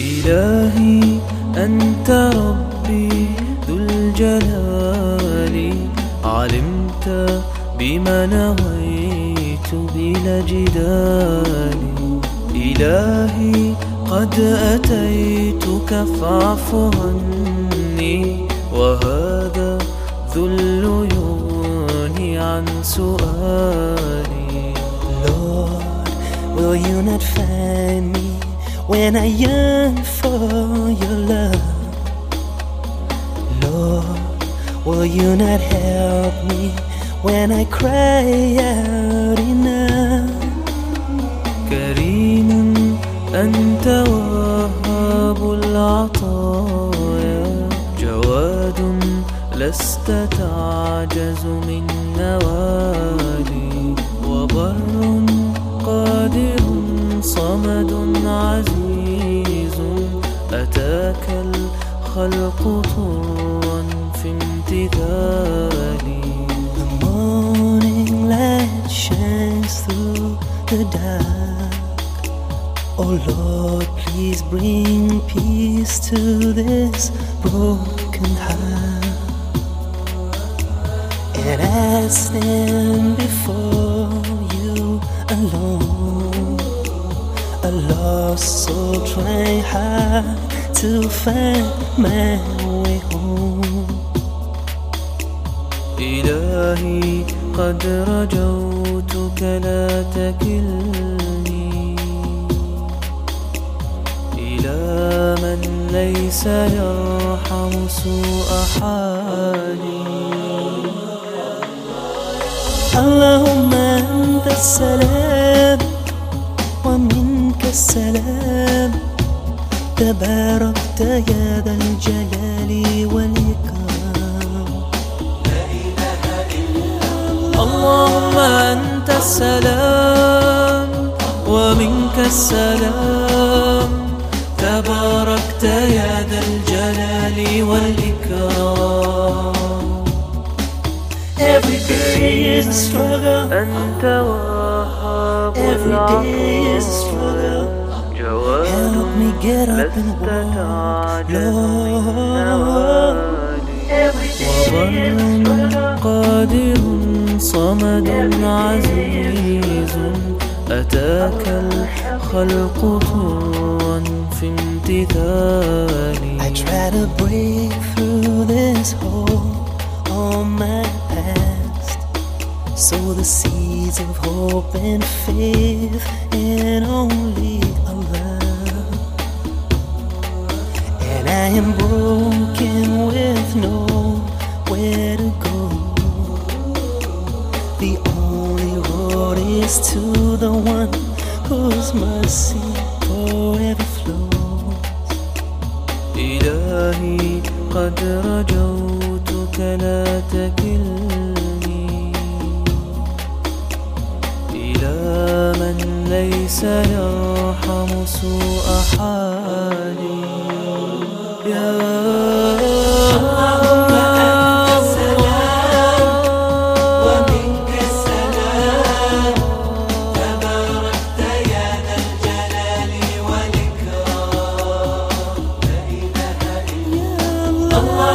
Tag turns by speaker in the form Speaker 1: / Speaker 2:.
Speaker 1: إلهي أنت ربي ذو الجلال علمت بما نويت بلا جدال. إلهي قد أتيتك فاعف عني وهذا ذل يغني عن سؤالي.
Speaker 2: Lord, will you not find me when I yearn for your love? Lord, will you not help me when I cry out enough?
Speaker 1: كريم أنت وهاب العطايا جواد لست تعجز من نوالي وبر قادر أتاك الخلق طرا في امتثالي
Speaker 2: The morning light shines through the dark. Oh Lord, please bring peace to this broken heart. And I stand to find my way home.
Speaker 1: إلهي قد رجوتك لا تكلني إلى من ليس يرحم سوء حالي
Speaker 2: اللهم أنت السلام ومنك السلام تباركت يا ذا الجلال والإكرام.
Speaker 1: اللهم أنت السلام ومنك السلام. تباركت يا ذا الجلال والإكرام.
Speaker 2: Every day is a struggle.
Speaker 1: أنت وهاب
Speaker 2: Every Help me get up
Speaker 1: لست
Speaker 2: and is a
Speaker 1: وبر قادر صمد عزيز أتاك الخلق طرا في امتثالي
Speaker 2: I try to break through this hole on my past. Sow the seeds of hope and faith in only am broken with nowhere to go. The only road is to the one whose mercy forever flows.
Speaker 1: إلهي قد رجوتك لا تكلني إلى من ليس يرحم سوء حالي
Speaker 2: الجلال